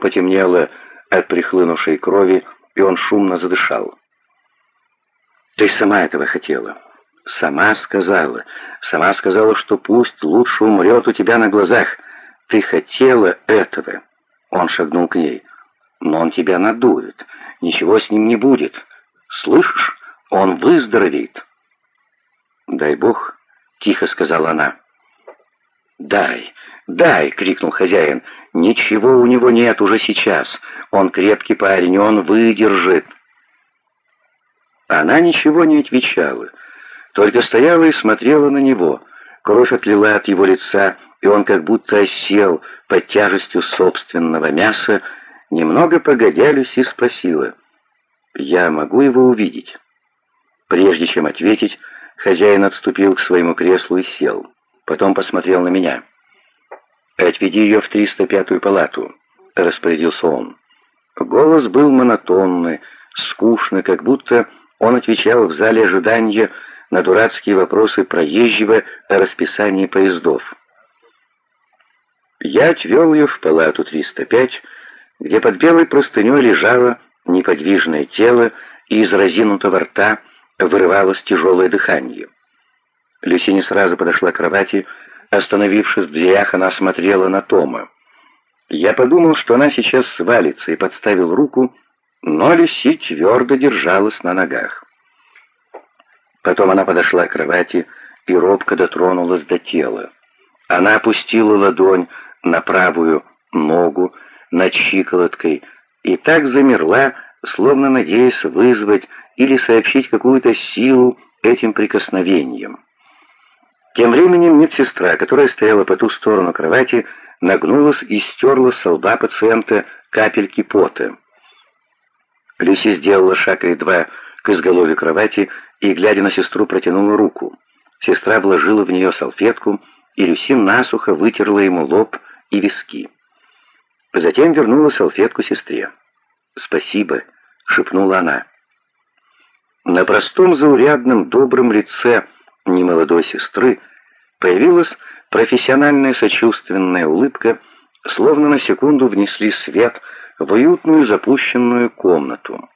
потемнело от прихлынувшей крови, и он шумно задышал. «Ты сама этого хотела. Сама сказала. Сама сказала, что пусть лучше умрет у тебя на глазах. Ты хотела этого». Он шагнул к ней. «Но он тебя надует. Ничего с ним не будет. Слышишь? Он выздоровеет». «Дай бог», — тихо сказала она. «Дай, дай!» — крикнул хозяин. «Ничего у него нет уже сейчас. Он крепкий парень, он выдержит». Она ничего не отвечала, только стояла и смотрела на него. Кровь отлила от его лица, и он как будто осел под тяжестью собственного мяса. Немного погодя, Люси спросила, «Я могу его увидеть?» Прежде чем ответить, хозяин отступил к своему креслу и сел. Потом посмотрел на меня. «Отведи ее в 305-ю палату», — распорядился он. Голос был монотонный, скучный, как будто он отвечал в зале ожидания на дурацкие вопросы проезжего о расписании поездов. Я отвел ее в палату 305, где под белой простыней лежало неподвижное тело, и из разинутого рта вырывалось тяжелое дыхание. Люси не сразу подошла к кровати, остановившись в дверях, она смотрела на Тома. Я подумал, что она сейчас свалится, и подставил руку, но Люси твердо держалась на ногах. Потом она подошла к кровати и робко дотронулась до тела. Она опустила ладонь на правую ногу над щиколоткой и так замерла, словно надеясь вызвать или сообщить какую-то силу этим прикосновением. Тем временем медсестра, которая стояла по ту сторону кровати, нагнулась и стерла с лба пациента капельки пота. Люси сделала шаг или два к изголовью кровати и, глядя на сестру, протянула руку. Сестра вложила в нее салфетку, и Люси насухо вытерла ему лоб и виски. Затем вернула салфетку сестре. «Спасибо», — шепнула она. На простом, заурядном, добром лице немолодой сестры появилась профессиональная сочувственная улыбка, словно на секунду внесли свет в уютную запущенную комнату.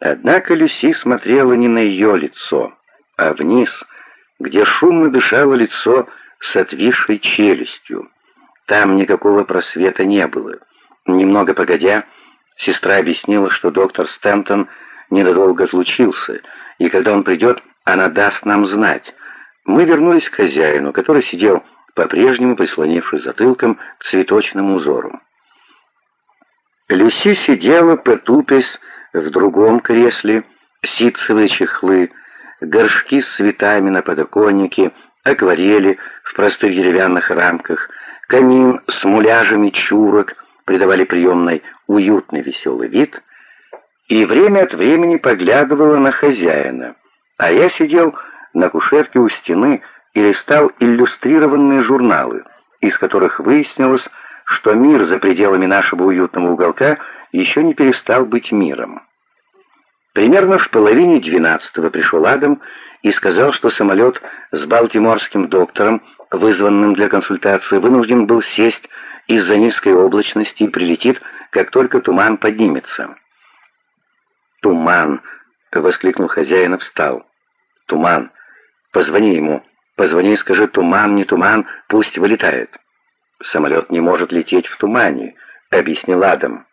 Однако Люси смотрела не на ее лицо, а вниз, где шумно дышало лицо с отвисшей челюстью. Там никакого просвета не было. Немного погодя, сестра объяснила, что доктор Стентон ненадолго отлучился, и когда он придет, она даст нам знать. Мы вернулись к хозяину, который сидел по-прежнему прислонившись затылком к цветочному узору. Люси сидела, потупясь, в другом кресле, ситцевые чехлы, горшки с цветами на подоконнике, акварели в простых деревянных рамках, камин с муляжами чурок придавали приемной уютный веселый вид, и время от времени поглядывала на хозяина, а я сидел на кушетке у стены и листал иллюстрированные журналы, из которых выяснилось, что мир за пределами нашего уютного уголка еще не перестал быть миром. Примерно в половине двенадцатого пришел Адам и сказал, что самолет с балтиморским доктором, вызванным для консультации, вынужден был сесть из-за низкой облачности и прилетит, как только туман поднимется. «Туман!» — воскликнул хозяин и встал. «Туман! Позвони ему! Позвони и скажи, туман, не туман, пусть вылетает!» «Самолет не может лететь в тумане», — объяснил Адам.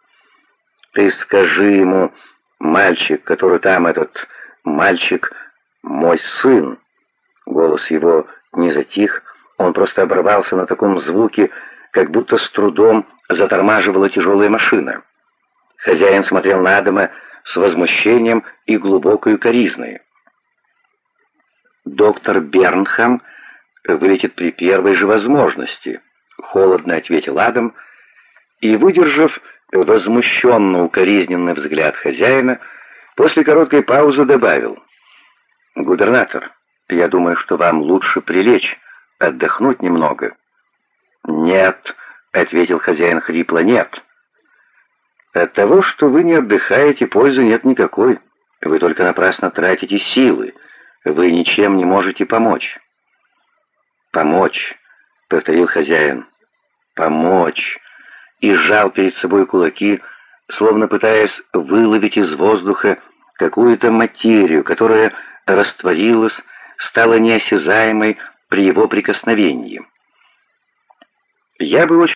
«Ты скажи ему, мальчик, который там, этот мальчик, мой сын». Голос его не затих, он просто оборвался на таком звуке, как будто с трудом затормаживала тяжелая машина. Хозяин смотрел на Адама с возмущением и глубокой укоризной. «Доктор Бернхам вылетит при первой же возможности», — холодно ответил Адам, и, выдержав возмущенно укоризненный взгляд хозяина, после короткой паузы добавил. «Губернатор, я думаю, что вам лучше прилечь, отдохнуть немного». «Нет», — ответил хозяин хрипло, — «нет». «От того, что вы не отдыхаете, пользы нет никакой. Вы только напрасно тратите силы. Вы ничем не можете помочь». «Помочь», — повторил хозяин. «Помочь». и сжал перед собой кулаки, словно пытаясь выловить из воздуха какую-то материю, которая растворилась, стала неосязаемой при его прикосновении. Я бы очень